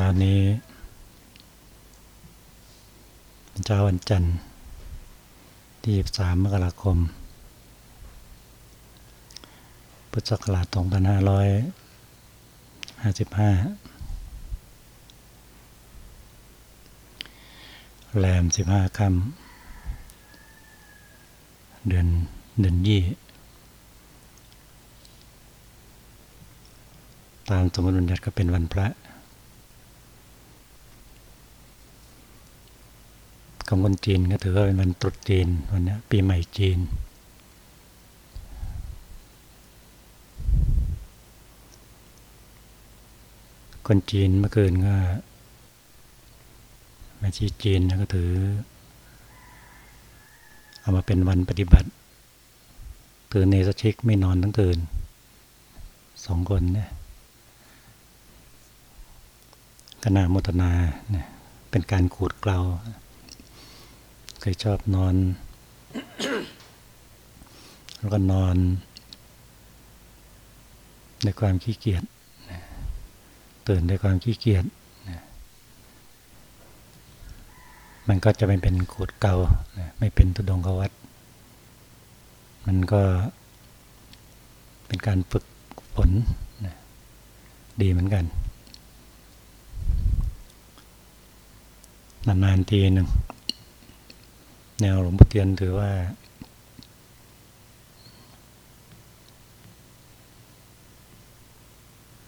ช้านี้เช้าวันจันทร์ที่23มกราคม พุทธศักราช2555 แรม 15 ค่ำเดือนเดือนยี่ ตามสมมติบัญญัติก็เป็นวันพระ ของคนจีนก็ถือว่าเป็นวันตรุษจีนวันนี้ปีใหม่จีน คนจีนเมื่อคืนก็แม่ชีจีนก็ถือ เอามาเป็นวันปฏิบัติ ถือเนสชิกไม่นอนทั้งคืนสองคนเนี่ยกนาโมทนาเนี่ยเป็นการขูดเกลา เคยชอบนอน แล้วก็นอน ในความขี้เกียจตื่นในความขี้เกียจมันก็จะไม่เป็นขูดเกาไม่เป็นตุดงกวัด มันก็เป็นการฝึกฝนดีเหมือนกัน นานๆทีหนึ่ง แนวหลวงพ่อเทียนถือว่า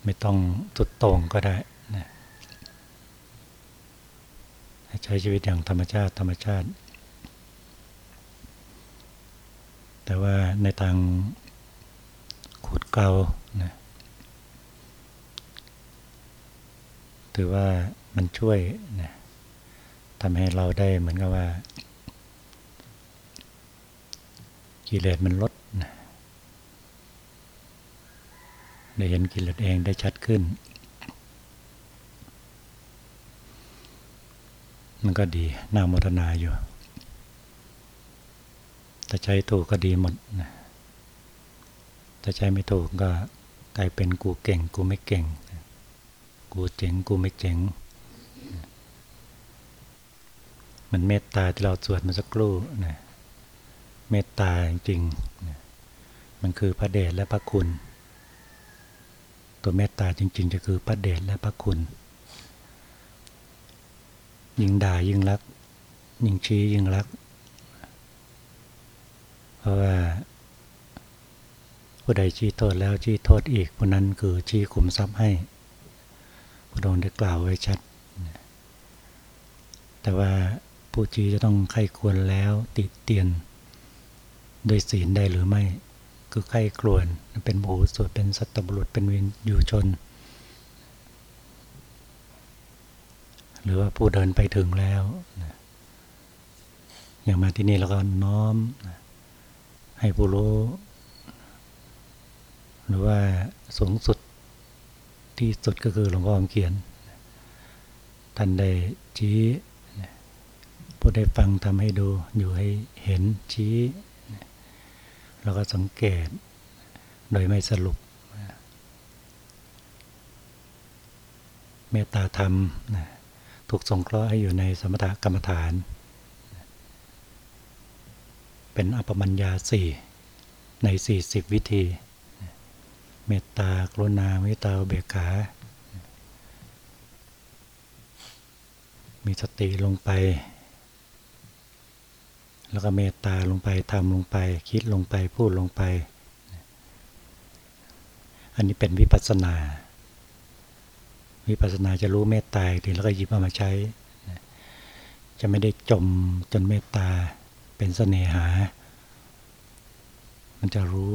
ไม่ต้องตุดตรงก็ได้นะใช้ชีวิตอย่างธรรมชาติธรรมชาติ แต่ว่าในทางขุดเกลานะถือว่ามันช่วยนะทำให้เราได้เหมือนกับว่า กิเลสมันลดนะได้เห็นกิเลสเองได้ชัดขึ้น มันก็ดีน่ามทนาอยู่แต่ใช้ถูกก็ดีหมดนะถ้าใช้ไม่ถูกก็กลายเป็นกูเก่งกูไม่เก่ง กูเจ๋งกูไม่เจ๋ง มันเมตตาที่เราสวดมาสักครู่นะ เมตตาจริงๆมันคือพระเดชและพระคุณ ตัวเมตตาจริง ๆ จะคือพระเดชและพระคุณ ยิ่งด่ายิ่งรัก ยิ่งชี้ยิ่งรัก เพราะว่าผู้ใดชี้โทษแล้วชี้โทษอีกผู้นั้นคือชี้ขุมทรัพย์ให้พระองค์ได้กล่าวไว้ชัด แต่ว่าผู้ชี้จะต้องไข้ควรแล้วติดเตียน โดยศีลได้หรือไม่ คือใครกลวนเป็นหมูสวดเป็นสัตบุรุษเป็นวินอยู่ชน หรือว่าผู้เดินไปถึงแล้วอย่างมาที่นี่เราก็น้อม ให้ผู้รู้หรือว่าสูงสุดที่สุดก็คือหลวงพ่อเขียน ท่านได้ชี้ผู้ได้ฟังทำให้ดูอยู่ให้เห็นชี้ เราก็สังเกต โดยไม่สรุป เมตตาธรรมถูกสงเคราะห์ให้อยู่ในสมถกรรมฐาน เป็นอปมัญญาสี่ในสี่สิบวิธี เมตตากรุณาเมตตาเบกขา มีสติลงไป แล้วก็เมตตาลงไปทำลงไป คิดลงไปพูดลงไป อันนี้เป็นวิปัสนา วิปัสนาจะรู้เมตตาทีแล้วก็หยิบเอามาใช้ จะไม่ได้จมจนเมตตาเป็นเสน่หา มันจะรู้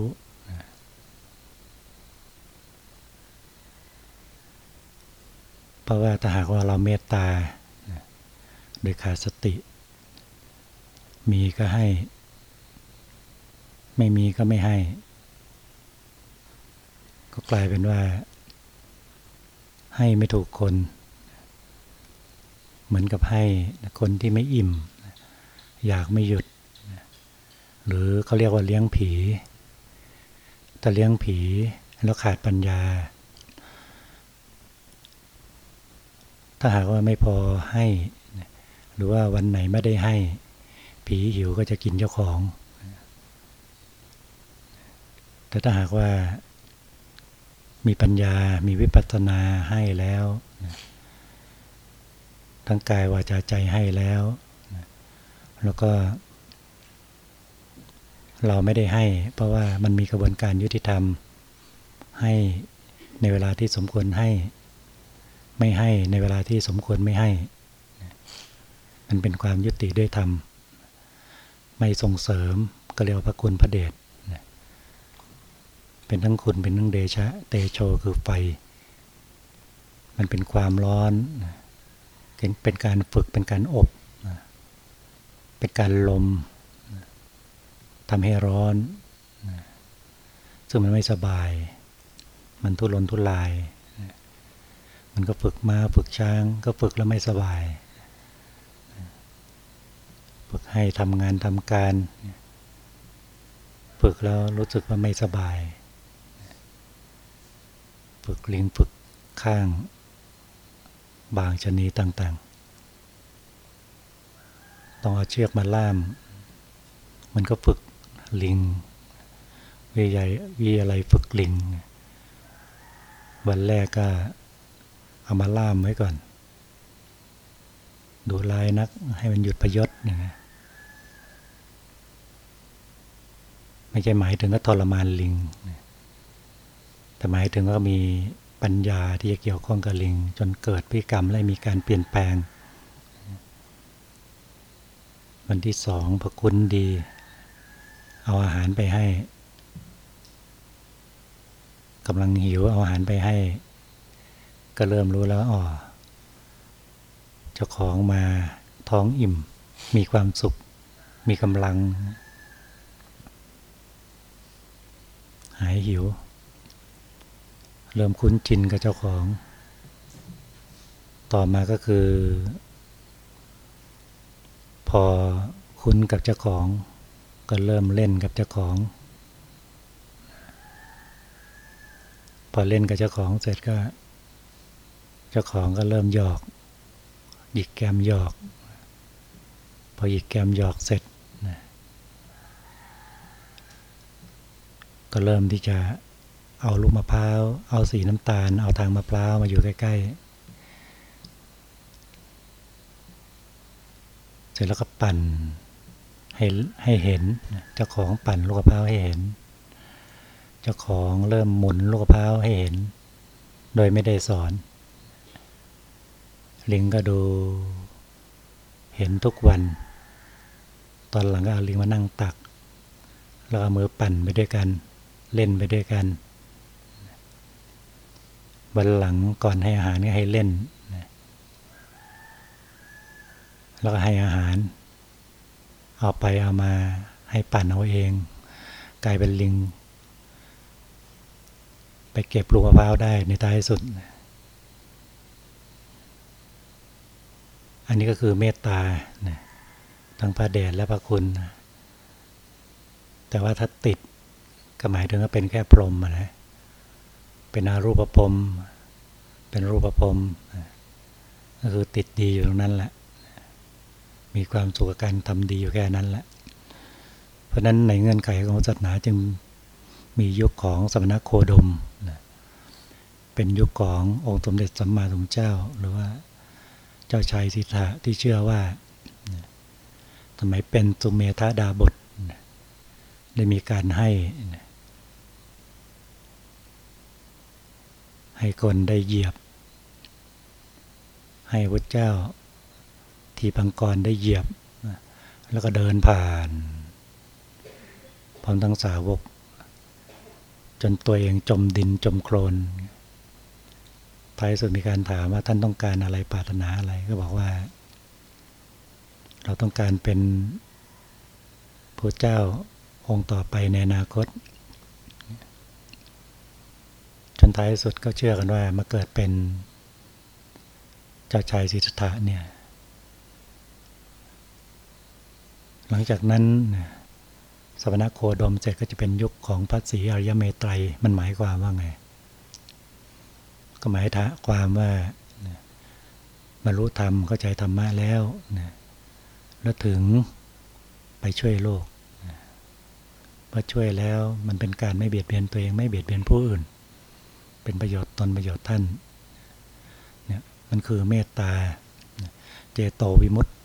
เพราะว่าถ้าหากว่าเราเมตตาโดยขาดสติ มีก็ให้ ไม่มีก็ไม่ให้ ก็กลายเป็นว่า ให้ไม่ถูกคน เหมือนกับให้คนที่ไม่อิ่ม อยากไม่หยุด หรือเขาเรียกว่าเลี้ยงผีแต่เลี้ยงผีแล้วขาดปัญญา ถ้าหากว่าไม่พอให้ หรือว่าวันไหนไม่ได้ให้ ผีหิวก็จะกินเจ้าของ แต่ถ้าหากว่ามีปัญญา มีวิปัสสนาให้แล้ว ทั้งกายวาจาใจให้แล้ว แล้วก็เราไม่ได้ให้ เพราะว่ามันมีกระบวนการยุติธรรม ให้ในเวลาที่สมควรให้ ไม่ให้ในเวลาที่สมควรไม่ให้ มันเป็นความยุติด้วยธรรม ไม่ส่งเสริมก็เรียกว่าพระคุณพระเดชเป็นทั้งคุณเป็นทั้งเดชะ เตโชคือไฟ มันเป็นความร้อนเป็นการฝึกเป็นการอบ เป็นการลมทำให้ร้อน ซึ่งมันไม่สบาย มันทุรนทุราย มันก็ฝึกมาฝึกช้าง ก็ฝึกแล้วไม่สบาย ฝึกให้ทำงานทำการ ฝึกแล้วรู้สึกว่าไม่สบาย ฝึกลิงฝึกข้าง บางชนีต่างๆ ต้องเอาเชือกมาล่าม มันก็ฝึกลิงวิยวิอะไรฝึกลิง วันแรกก็เอามาล่ามไว้ก่อนดูลายนักให้มันหยุดประยศนะ ไม่ใช่หมายถึงก็ทรมานลิง แต่หมายถึงว่ามีปัญญาที่จะเกี่ยวข้องกับลิง จนเกิดพฤติกรรมและมีการเปลี่ยนแปลง วันที่สองพระคุณดี เอาอาหารไปให้กำลังหิวเอาอาหารไปให้ ก็เริ่มรู้แล้วอ๋อเจ้าของมาท้องอิ่ม มีความสุข มีกำลัง หายหิว เริ่มคุ้นชินกับเจ้าของ ต่อมาก็คือ พอคุ้นกับเจ้าของ ก็เริ่มเล่นกับเจ้าของ พอเล่นกับเจ้าของเสร็จก็ เจ้าของก็เริ่มหยอกหยิกแกมหยอก พอหยิกแกมหยอกเสร็จ ก็เริ่มที่จะเอาลูกมะพร้าว เอาสีน้ำตาล เอาทางมะพร้าวมาอยู่ใกล้ๆ เสร็จแล้วก็ปั่นให้ให้เห็น เจ้าของปั่นลูกมะพร้าวให้เห็น เจ้าของเริ่มหมุนลูกมะพร้าวให้เห็น โดยไม่ได้สอน ลิงก็ดูเห็นทุกวัน ตอนหลังก็เอาลิงมานั่งตัก แล้วเอามือปั่นไปด้วยกัน เล่นไปด้วยกันวันหลังก่อนให้อาหารก็ให้เล่นแล้วก็ให้อาหาร เอาไปเอามาให้ปั่นเอาเอง กลายเป็นลิง ไปเก็บลูกมะพร้าวได้ในท้ายสุด อันนี้ก็คือเมตตาทั้งพระเดชและพระคุณ แต่ว่าถ้าติด ก็หมายถึงว่าเป็นแค่พรหมนะเป็นอารูปภพเป็นรูปภพก็คือติดดีอยู่ตรงนั้นแหละ มีความสุขกับการทำดีอยู่แค่นั้นแหละ เพราะนั้นในเงื่อนไขของศาสนาจึงมียุคของสมณโคดมเป็นยุคขององค์สมเด็จสัมมาสัมพุทธเจ้า หรือว่าเจ้าชายสิทธะที่เชื่อว่าสมัยเป็นสุเมธาดาบท ได้มีการให้ ให้คนได้เหยียบ ให้พระเจ้าที่พังกรได้เหยียบ แล้วก็เดินผ่านพร้อมทั้งสาวก จนตัวเองจมดินจมโคลนท้ายสุดมีการถามว่าท่านต้องการอะไรปรารถนาอะไรก็บอกว่า เราต้องการเป็นพระเจ้าองค์ต่อไปในอนาคต นท้ายสุดก็เชื่อกันว่ามาเกิดเป็น เจ้าชายสิทธัตถะเนี่ย หลังจากนั้นสวนาโคดมเสร็จก็จะเป็นยุคของพระศรีอริยเมตไตรมันหมายความว่าไง ก็หมายถาความว่าบรรลุธรรมเข้าใจธรรมะแล้วนะแล้วถึงไปช่วยโลกพอช่วยแล้วมันเป็นการไม่เบียดเบียนตัวเองไม่เบียดเบียนผู้อื่น เป็นประโยชน์ตนประโยชน์ท่านเนี่ยมันคือเมตตาเจโตวิมุตต์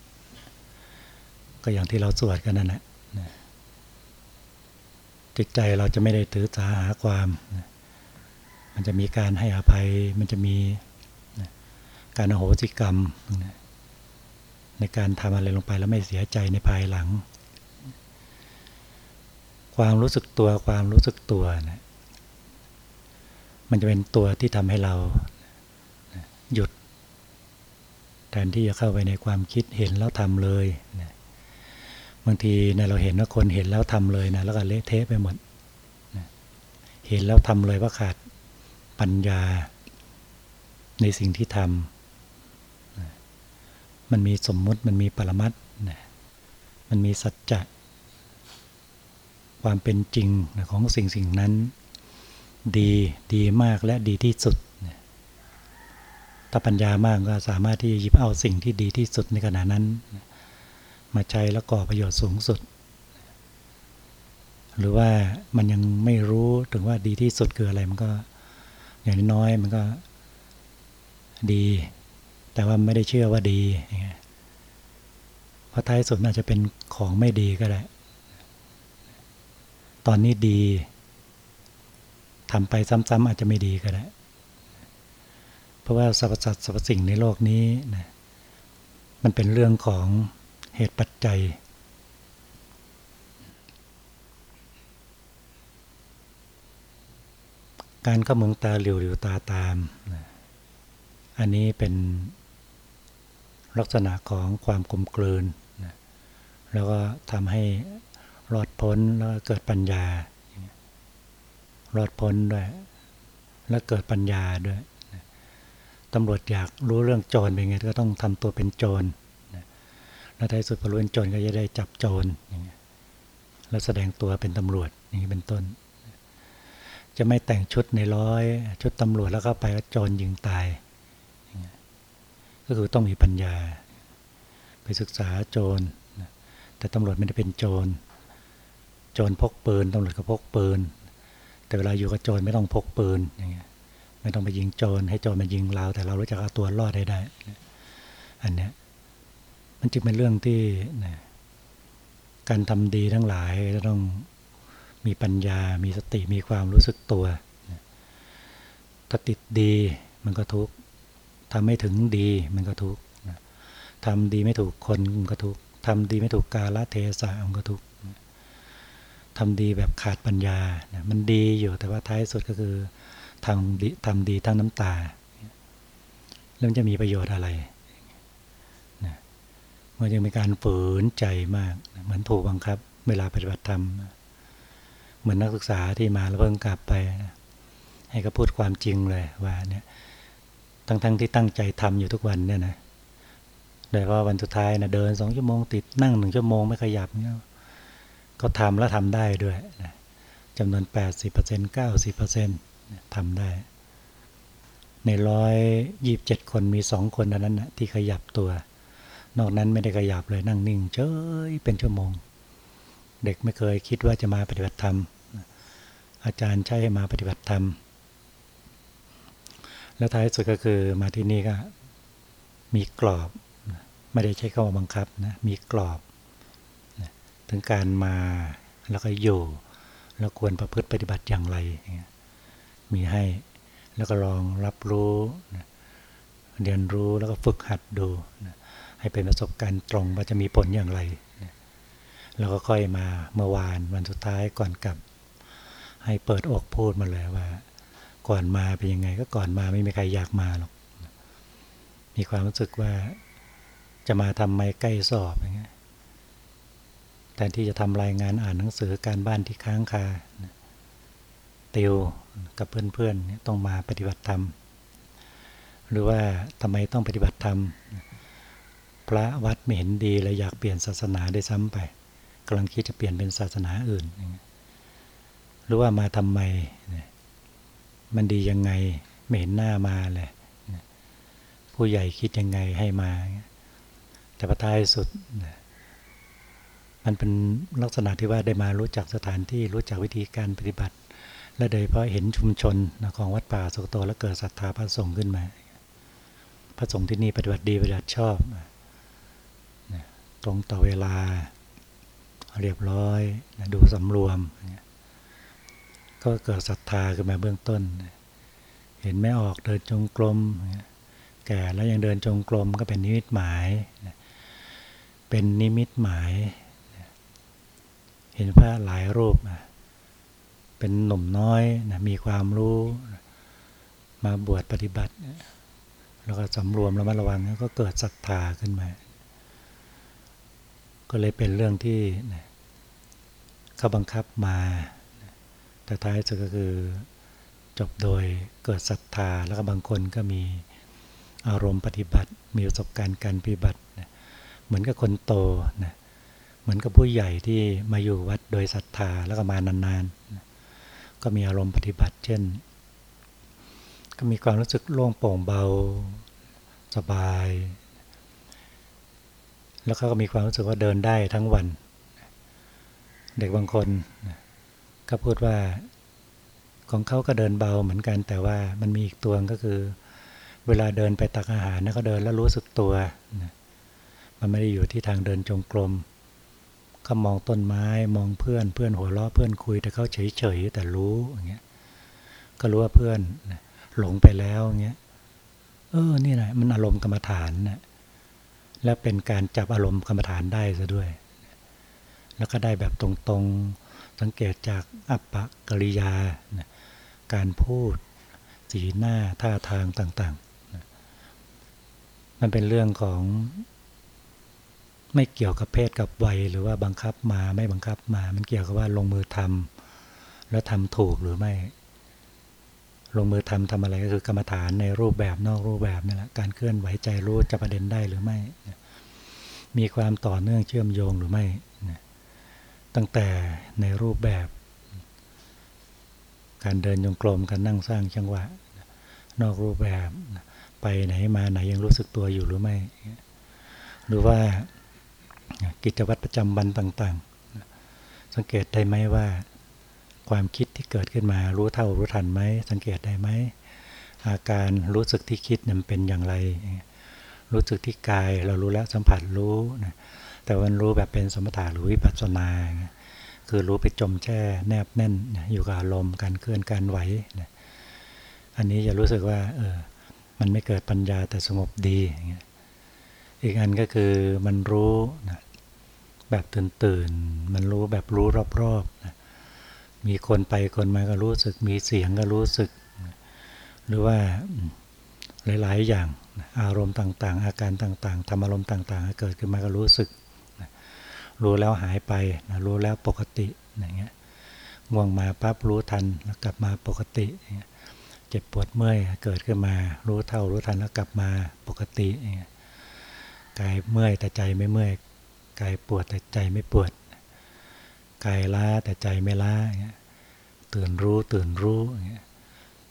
ก็อย่างที่เราสวดกันนั่นแหละจิตใจเราจะไม่ได้ถือสาหาความ มันจะมีการให้อภัย มันจะมีการอโหสิกรรม ในการทำอะไรลงไปแล้วไม่เสียใจในภายหลัง ความรู้สึกตัวความรู้สึกตัวนะ มันจะเป็นตัวที่ทำให้เราหยุด แทนที่จะเข้าไปในความคิดเห็นแล้วทำเลยนะบางทีนะเราเห็นว่าคนเห็นแล้วทำเลยนะแล้วก็เละเทะไปหมดนะเห็นแล้วทำเลยว่าขาดปัญญาในสิ่งที่ทำนะมันมีสมมุติมันมีปรมัตนะมันมีสัจจะความเป็นจริงของสิ่งสิ่งนั้น ดีดีมากและดีที่สุด ถ้าปัญญามากก็สามารถที่จะหยิบเอาสิ่งที่ดีที่สุดในขณะนั้น มาใช้แล้วก่อประโยชน์สูงสุด หรือว่ามันยังไม่รู้ถึงว่าดีที่สุดคืออะไรมันก็อย่างน้อยมันก็ดี แต่ว่าไม่ได้เชื่อว่าดีเพราะท้ายสุดอาจจะเป็นของไม่ดีก็ได้ ตอนนี้ดี ทำไปซ้ำๆอาจจะไม่ดีก็ได้เพราะว่าสรรพสัตว์สรรพสิ่งในโลกนี้นะมันเป็นเรื่องของเหตุปัจจัย การขมึงตาเหลียวหลิวตาตามอันนี้เป็นลักษณะของความกลมกลืนแล้วก็ทำให้รอดพ้นแล้วเกิดปัญญา รอดพ้นด้วย แล้วเกิดปัญญาด้วยตำรวจอยากรู้เรื่องโจรเป็นไงก็ต้องทำตัวเป็นโจรแล้วท้ายสุดพอรู้เป็นโจรก็จะได้จับโจรอย่างเงี้ยแล้วแสดงตัวเป็นตำรวจอย่างนี้เป็นต้น จะไม่แต่งชุดในร้อย ชุดตำรวจแล้วก็ไปก็โจรยิงตาย ก็คือต้องมีปัญญา ไปศึกษาโจรแต่ตำรวจไม่ได้เป็นโจร โจรพกปืนตำรวจก็พกปืน แต่เวลาอยู่กับโจรไม่ต้องพกปืนอย่างเงี้ยไม่ต้องไปยิงโจรให้โจรมายิงเรา แต่เรารู้จักเอาตัวรอดได้ได้ อันเนี้ยมันจึงเป็นเรื่องที่นะการทำดีทั้งหลายจะต้องมีปัญญา มีสติ มีความรู้สึกตัว ถ้าติดดีมันก็ทุกข์ทำไม่ถึงดีมันก็ทุกข์ทำดีไม่ถูกคนมันก็ทุกข์ทำดีไม่ถูกกาลเทศะมันก็ทุกข์ ทำดีแบบขาดปัญญามันดีอยู่แต่ว่าท้ายสุดก็คือทำดีทำดีทั้งน้ำตา แล้วจะมีประโยชน์อะไรมันยังมีการฝืนใจมาก เหมือนถูกบังคับ เวลาปฏิบัติธรรม เหมือนนักศึกษาที่มาแล้วเพิ่งกลับไปให้เขาพูดความจริงเลยว่าเนี่ยทั้งๆทที่ตั้งใจทำอยู่ทุกวันเนี่ยนะแต่ว่าวันสุดท้ายนะเดินสองชั่วโมงติดนั่งหนึ่งชั่วโมงไม่ขยับเนี่ย ก็ทำแล้วทำได้ด้วยจำนวน 80% 90%ทำได้ ในร้อยยีบเจ็ดคนมีสองคนนั้นนะที่ขยับตัว นอกนั้นไม่ได้ขยับเลยนั่งนิ่งเฉยเป็นชั่วโมง เด็กไม่เคยคิดว่าจะมาปฏิบัติธรรม อาจารย์ใช้ให้มาปฏิบัติธรรม แล้วท้ายสุดก็คือมาที่นี่ก็มีกรอบ ไม่ได้ใช้คำว่าบังคับนะมีกรอบ ถึงการมาแล้วก็อยู่ แล้วควรประพฤติปฏิบัติอย่างไร มีให้แล้วก็ลองรับรู้เรียนรู้แล้วก็ฝึกหัดดู ให้เป็นประสบการณ์ตรงว่าจะมีผลอย่างไรแล้วก็ค่อยมาเมื่อวานวันสุดท้ายก่อนกลับ ให้เปิดอกพูดมาเลยว่า ก่อนมาเป็นยังไง ก็ก่อนมาไม่มีใครอยากมาหรอกมีความรู้สึกว่าจะมาทำไมใกล้สอบอย่างเงี้ย ทนที่จะทำรายงานอ่านหนังสือการบ้านที่ค้างคาติวกับเพื่อนๆต้องมาปฏิบัติธรรม หรือว่าทำไมต้องปฏิบัติธรรม พระวัดไม่เห็นดีเลยอยากเปลี่ยนศาสนาได้ซ้ำไปกำลังคิดจะเปลี่ยนเป็นศาสนาอื่น หรือว่ามาทำไม มันดียังไงไม่เห็นหน้ามาเลยผู้ใหญ่คิดยังไงให้มา แต่ประท้ายสุด มันเป็นลักษณะที่ว่าได้มารู้จักสถานที่รู้จักวิธีการปฏิบัติ และโดยเพราะเห็นชุมชนของวัดป่าสุกโตแล้วเกิดศรัทธาพระสงฆ์ขึ้นมา พระสงฆ์ที่นี่ปฏิบัติดีปฏิบัติชอบ ตรงต่อเวลา เรียบร้อยดูสำรวม ก็เกิดศรัทธาขึ้นมาเบื้องต้น เห็นไม่ออกเดินจงกรมแก่แล้วยังเดินจงกรมก็เป็นนิมิตหมาย เป็นนิมิตหมาย ห็นพระหลายรูปเป็นหนุ่มน้อยมีความรู้มาบวชปฏิบัติ แล้วก็สำรวมระมัดระวังก็เกิดศรัทธาขึ้นมา ก็เลยเป็นเรื่องที่เขาบังคับมา แต่ท้ายสุดก็คือจบโดยเกิดศรัทธาแล้วก็บางคนก็มีอารมณ์ปฏิบัติ มีประสบการณ์การปฏิบัติ เหมือนกับคนโตนะ เหมือนกับผู้ใหญ่ที่มาอยู่วัดโดยศรัทธาแล้วก็มานานๆ ก็มีอารมณ์ปฏิบัติ เช่น ก็มีความรู้สึกโล่งโปร่งเบาสบาย แล้วเขาก็มีความรู้สึกว่าเดินได้ทั้งวัน เด็กบางคนก็พูดว่าของเขาก็เดินเบาเหมือนกัน แต่ว่ามันมีอีกตัวก็คือ เวลาเดินไปตักอาหารนะเขาเดินแล้วรู้สึกตัว มันไม่ได้อยู่ที่ทางเดินจงกรม เขามองต้นไม้มองเพื่อนเพื่อนหัวเราะเพื่อนคุย แต่เขาเฉยเฉยแต่รู้อย่างเงี้ยก็รู้ว่าเพื่อนหลงไปแล้วอย่างเงี้ยเออนี่แหละมันอารมณ์กรรมฐานนะและเป็นการจับอารมณ์กรรมฐานได้ซะด้วย แล้วก็ได้แบบตรงๆสังเกตจากอัปปะกริยาการพูดสีหน้าท่าทางต่างๆมันเป็นเรื่องของ ไม่เกี่ยวกับเพศกับวัย หรือว่าบังคับมาไม่บังคับมา มันเกี่ยวกับว่าลงมือทำแล้วทำถูกหรือไม่ ลงมือทำทำอะไรก็คือกรรมฐานในรูปแบบนอกรูปแบบนี่แหละการเคลื่อนไหวใจรู้จะประเด็นได้หรือไม่ มีความต่อเนื่องเชื่อมโยงหรือไม่ ตั้งแต่ในรูปแบบ การเดินยงกลมการนั่งสร้างจังหวะ นอกรูปแบบ ไปไหนมาไหนยังรู้สึกตัวอยู่หรือไม่ หรือว่า กิจวัตรประจำวันต่างๆ สังเกตได้ไหมว่า ความคิดที่เกิดขึ้นมารู้เท่ารู้ทันไหม สังเกตได้ไหม อาการรู้สึกที่คิดนั้นเป็นอย่างไร รู้สึกที่กายเรารู้แล้วสัมผัสรู้นะแต่วันรู้แบบเป็นสมถะหรือวิปัสสนา คือรู้ไปจมแช่แนบแน่นอยู่กับอารมณ์การเคลื่อนการไหวนะอันนี้จะรู้สึกว่าเออมันไม่เกิดปัญญาแต่สงบดีอี อีกอันก็คือมันรู้นะแบบตื่นตื่นมันรู้แบบรู้รอบๆนะมีคนไปคนมาก็รู้สึก มีเสียงก็รู้สึก หรือว่าหลาย ๆ อย่างอารมณ์ต่าง ๆ อาการต่างๆทำอารมณ์ต่างๆเกิดขึ้นมาก็รู้สึก รู้แล้วหายไปรู้แล้วปกติอย่างเงี้ยง่วงมาปั๊บรู้ทันแล้วกลับมาปกติเจ็บปวดเมื่อยเกิดขึ้นมา รู้เท่ารู้ทันแล้วกลับมาปกติ กายเมื่อยแต่ใจไม่เมื่อยกายปวดแต่ใจไม่ปวดกายล้าแต่ใจไม่ล้าตื่นรู้ตื่นรู้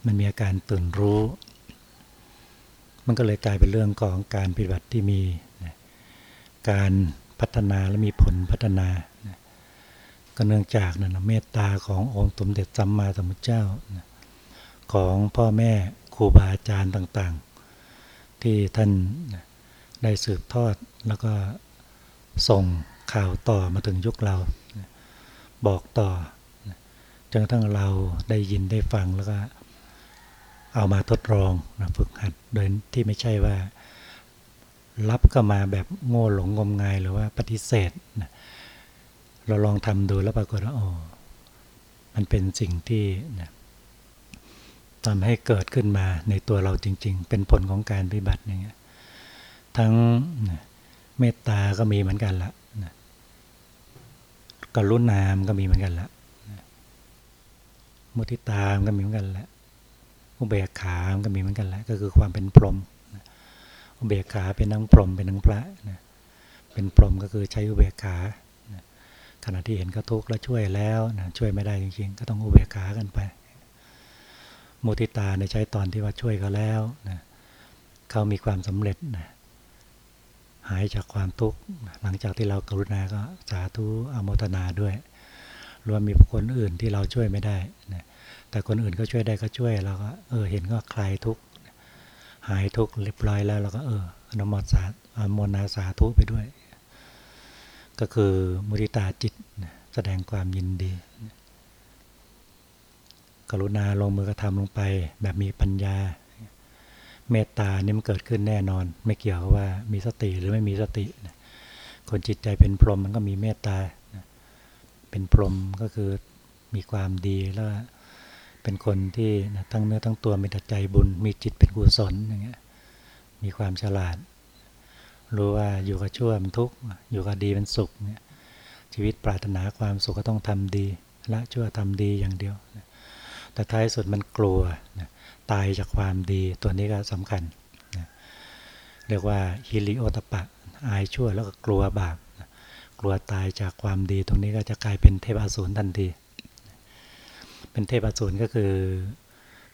มันมีอาการตื่นรู้ มันก็เลยกลายเป็นเรื่องของการปฏิบัติที่มีการพัฒนาและมีผลพัฒนาก็เนื่องจากนะเมตตาขององค์สมเด็จสัมมาสัมพุทธเจ้า ของพ่อแม่ครูบาอาจารย์ต่างๆ ที่ท่าน ได้สืบทอดแล้วก็ส่งข่าวต่อมาถึงยุคเรา บอกต่อจนกระทั่งเราได้ยินได้ฟังแล้วก็เอามาทดลองนะฝึกหัดโดยที่ไม่ใช่ว่า รับก็มาแบบโง่หลงงมงายหรือว่าปฏิเสธนะเราลองทำดูแล้วปรากฏว่าโอ้มันเป็นสิ่งที่นะทำให้เกิดขึ้นมาในตัวเราจริง ๆ เป็นผลของการปฏิบัติอย่างเงี้ย ทั้งเมตตาก็มีเหมือนกันละนะกรุณามก็มีเหมือนกันละมุทิตามก็มีเหมือนกันละอุเบกขามก็มีเหมือนกันละก็คือความเป็นพรหมอุเบกขาเป็นนังพรหมเป็นนังพระนะเป็นพรหมก็คือใช้อุเบกขาขณะที่เห็นเขาทุกข์แล้วช่วยแล้วนะช่วยไม่ได้จริงๆ ก็ต้องอุเบกขากันไปมุทิตาในใช้ตอนที่ว่าช่วยเขาแล้วนะเขามีความสำเร็จนะ หายจากความทุกข์หลังจากที่เรากรุณาก็สาธุอโมทนาด้วย รวมมีบุคคลอื่นที่เราช่วยไม่ได้นะแต่คนอื่นก็ช่วยได้ก็ช่วยเราก็เออเห็นก็คลายทุกข์หายทุกข์เรียบร้อยแล้วเราก็เอออนุโมทนาอโมนาสาธุไปด้วย ก็คือมุริตาจิตแสดงความยินดี กรุณาลงมือกระทำลงไปแบบมีปัญญา เมตตานี่มันเกิดขึ้นแน่นอน ไม่เกี่ยวว่ามีสติหรือไม่มีสติ คนจิตใจเป็นพรหมมันก็มีเมตตา เป็นพรหมก็คือมีความดีแล้วเป็นคนที่ตั้งเนื้อตั้งตัวมีแต่ใจบุญ มีจิตเป็นกุศลอย่างเงี้ยมีความฉลาด รู้ว่าอยู่กับชั่วมันทุกข์อยู่กับดีเป็นสุขเนี่ยชีวิตปรารถนาความสุขก็ต้องทำดีละชั่วทำดีอย่างเดียว แต่ท้ายสุดมันกลัวตายจากความดีตัวนี้ก็สำคัญเรียกว่าฮิริโอตปะ อายชั่วแล้วก็กลัวบาปกลัวตายจากความดีตรงนี้ก็จะกลายเป็นเทพอสูรทันที เป็นเทพอสูรก็คือ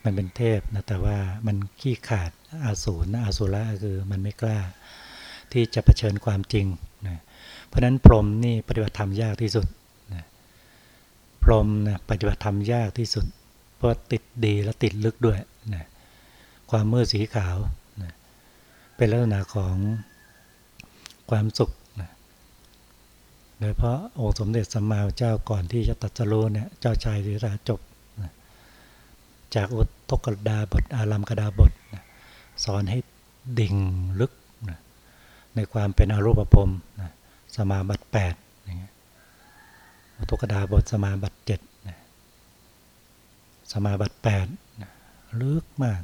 มันเป็นเทพนะแต่ว่ามันขี้ขาดอาสูรนะอาสูระคือมันไม่กล้า ที่จะะเผชิญความจริงนะเพราะฉะนั้นพรหมนี่ปฏิบัติธรรมยากที่สุดนะพรหมนะปฏิบัติธรรมยากที่สุด ราะติดดีและติดลึกด้วยนะความมืดสีขาวนะเป็นลักษณะของความสุขนะโดยเพราะองค์สมเด็จสัมมาเจ้าก่อนที่จะตัดสโลเนี่ยเจ้าชายศิราจบจากอุทกดาบทอารามกดาบทสอนให้ดิ่งลึกในความเป็นอรูปภพสมาบัติแปดอุทกดาบทสมาบัติเจ็ด สมาบัติแปดลึกมาก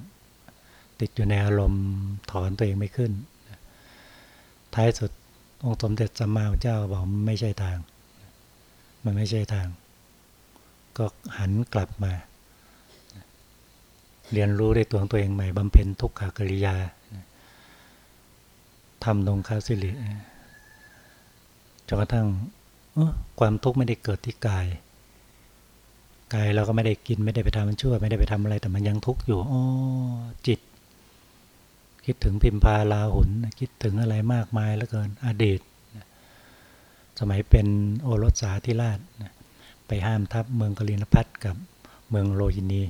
ติดอยู่ในอารมณ์ถอนตัวเองไม่ขึ้น ท้ายสุดองค์สมเด็จสัมมาเจ้าบอกไม่ใช่ทาง มันไม่ใช่ทาง ก็หันกลับมา เรียนรู้ได้ตัวของตัวเองใหม่บำเพ็ญทุกขากริยาทำลงคาสิริจนกระทั่งความทุกข์ไม่ได้เกิดที่กาย กายเราก็ไม่ได้กินไม่ได้ไปทำมันชั่ว ไม่ได้ไปทำอะไรแต่มันยังทุกข์อยู่อ๋อจิต คิดถึงพิมพาลาหุนคิดถึงอะไรมากมายแล้วเกินอดีต สมัยเป็นโอรสสาธิราชไปห้ามทัพเมืองกลินพัทกับเมืองโลยินี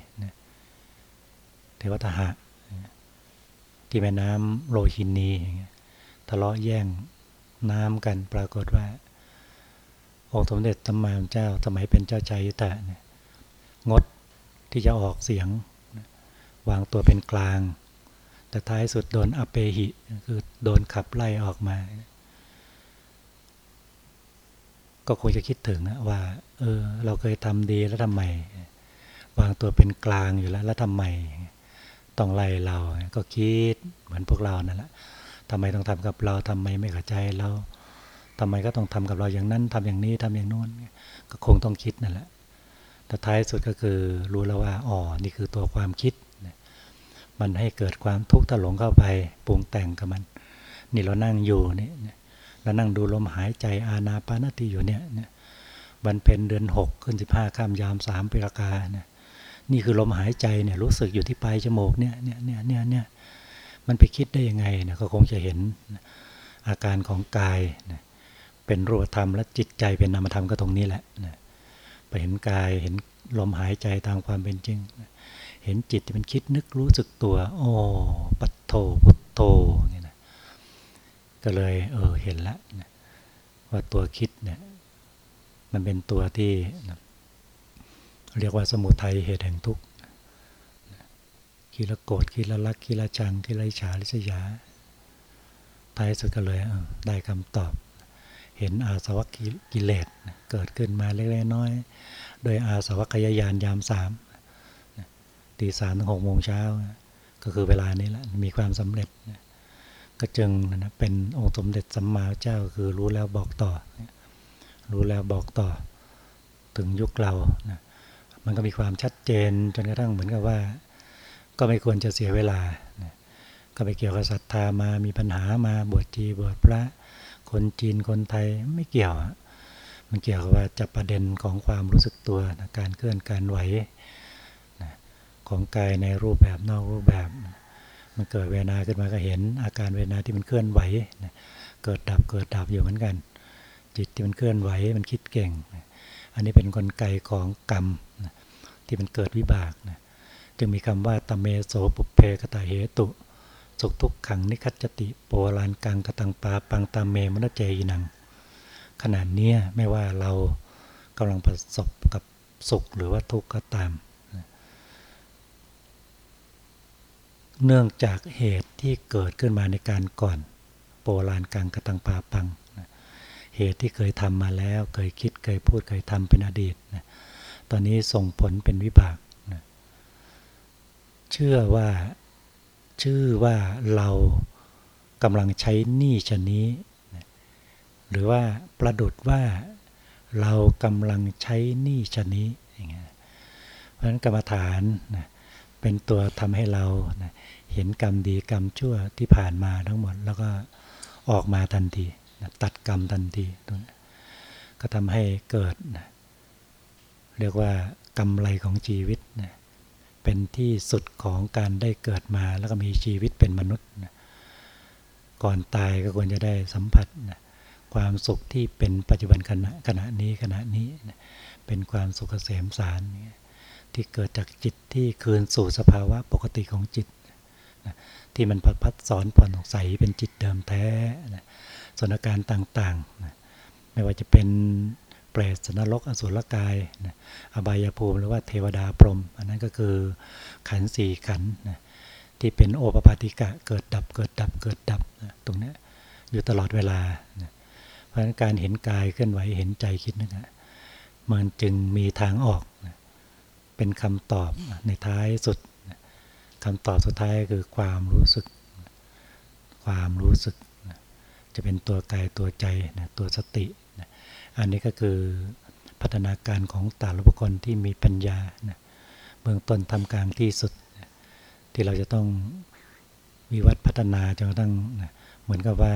เทวทหะที่แม่น้ำโลหินีทะเลาะแย่งน้ำกันปรากฏว่าองค์สมเด็จตัมมาเจ้าสมัยเป็นเจ้าชายยุตะเนี่ย งดที่จะออกเสียง วางตัวเป็นกลาง แต่ท้ายสุดโดนอเปหิคือโดนขับไล่ออกมา ก็คงจะคิดถึงว่า เออ เราเคยทำดีแล้วทำไม วางตัวเป็นกลางอยู่แล้ว แล้วทำไม ต้องไล่เรา ก็คิดเหมือนพวกเรานั่นแหละทำไมต้องทำกับเราทำไมไม่เข้าใจเราทำไมก็ต้องทำกับเราอย่างนั้นทำอย่างนี้ทำอย่างโน้น ก็คงต้องคิดนั่นแหละ แต่ท้ายสุดก็คือรู้แล้วว่าอ๋อนี่คือตัวความคิด มันให้เกิดความทุกข์ตะหลงเข้าไปปรุงแต่งกับมัน นี่เรานั่งอยู่นี่เรานั่งดูลมหายใจอาณาปานติอยู่เนี่ยวันเพ็ญเดือนหกขึ้นสิบห้าข้ามยามสามปีรากาเนี่ยนี่คือลมหายใจเนี่ยรู้สึกอยู่ที่ปลายจมูกเนี่ยเนี่ยเนี่ยเนี่ยเนี่ยมันไปคิดได้ยังไงเนี่ยก็คงจะเห็นอาการของกายเป็นรูปธรรมและจิตใจเป็นนามธรรมก็ตรงนี้แหละ ไปเห็นกายเห็นลมหายใจตามความเป็นจริง เห็นจิตที่มันคิดนึกรู้สึกตัว โอ้ปัตโทพุตโตเนี่ยนะก็เลยเออเห็นแล้วว่าตัวคิดเนี่ยมันเป็นตัวที่เรียกว่าสมุทัยเหตุแห่งทุกข์คิละโกรธคิละรักคิละชังคิละฉาลิษยาท้ายสุดก็เลยได้คำตอบ เห็นอาสวัคกิเลสเกิดขึ้นมาเล็กๆน้อยโดยอาสวัคยายานยามสามตีสามถึงหกโมงเช้าก็คือเวลานี้แหละมีความสำเร็จ ก็จึงนะเป็นองค์สมเด็จสัมมาเจ้าคือรู้แล้วบอกต่อ รู้แล้วบอกต่อ ถึงยุคเรานะมันก็มีความชัดเจนจนกระทั่งเหมือนกับว่า ก็ไม่ควรจะเสียเวลาก็ไปเกี่ยวกับศรัทธามามีปัญหามาบวชจีบวชพระ คนจีนคนไทยไม่เกี่ยว มันเกี่ยวกับว่าจับประเด็นของความรู้สึกตัวการเคลื่อนการไหวของกายในรูปแบบนอกรูปแบบ มันเกิดเวนาขึ้นมาก็เห็น อาการเวนาที่มันเคลื่อนไหวเกิดดับเกิดดับอยู่เหมือนกัน จิตที่มันเคลื่อนไหวมันคิดเก่งอันนี้เป็นนกลไกของกรรมที่มันเกิดวิบากจึงมีคำว่าตเมโสปุพเพกตเหตุ สุขทุกขังนิคัจฉติโปราณกังกตังปาปัง ตเมโส มุญจเต อิณัง ขนาดเนี้ยไม่ว่าเรากำลังประสบกับสุขหรือว่าทุกข์ก็ตาม เนื่องจากเหตุที่เกิดขึ้นมาในการก่อน โปราณกังกตังปาปัง เหตุที่เคยทำมาแล้วเคยคิดเคยพูดเคยทำเป็นอดีตตอนนี้ส่งผลเป็นวิบากเชื่อว่า ชื่อว่าเรากำลังใช้หนี้ชนี้ หรือว่าประดุดว่าเรากำลังใช้หนี้ชนี้อย่างเงี้ยเพราะฉะนั้นกรรมฐานนะเป็นตัวทำให้เรานะเห็นกรรมดีกรรมชั่วที่ผ่านมาทั้งหมด แล้วก็ออกมาทันทีนะตัดกรรมทันทีตรงนี้ก็ทำให้เกิดนะเรียกว่ากำไรของชีวิตนะ เป็นที่สุดของการได้เกิดมาแล้วก็มีชีวิตเป็นมนุษย์นะก่อนตายก็ควรจะได้สัมผัสนะความสุขที่เป็นปัจจุบันขณะขณะนี้ขณะนี้นะเป็นความสุขเกษมสารที่เกิดจากจิตที่คืนสู่สภาวะปกติของจิตนะที่มันพัดพัดสอนผ่อนใสเป็นจิตเดิมแท้นะสถานการณ์ต่างๆนะไม่ว่าจะเป็น เปรตสนรกอสุรกายนะอบายภูมิหรือว่าเทวดาพรหมอันนั้นก็คือขันสี่ขันนะที่เป็นโอปปาติกะเกิดดับเกิดดับเกิดดับนะตรงนี้อยู่ตลอดเวลานะเพราะฉะนั้นการเห็นกายเคลื่อนไหวเห็นใจคิดนะมันจึงมีทางออกนะเป็นคำตอบในท้ายสุดนะคำตอบสุดท้ายคือความรู้สึก ความรู้สึกนะจะเป็นตัวกายตัวใจนะตัวสติ อันนี้ก็คือพัฒนาการของแต่ละบุคคลที่มีปัญญานะเบื้องต้นทำกลางที่สุด ที่เราจะต้องวิวัฒพัฒนาจนกระทั่งนะเหมือนกับว่า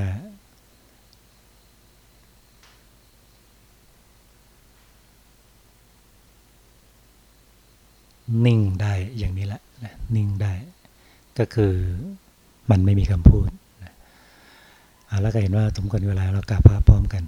นิ่งได้อย่างนี้แหละนิ่งได้ ก็คือมันไม่มีคำพูดนะแล้วก็เห็นว่าสมควรเวลาเรากลับพระพร้อมกัน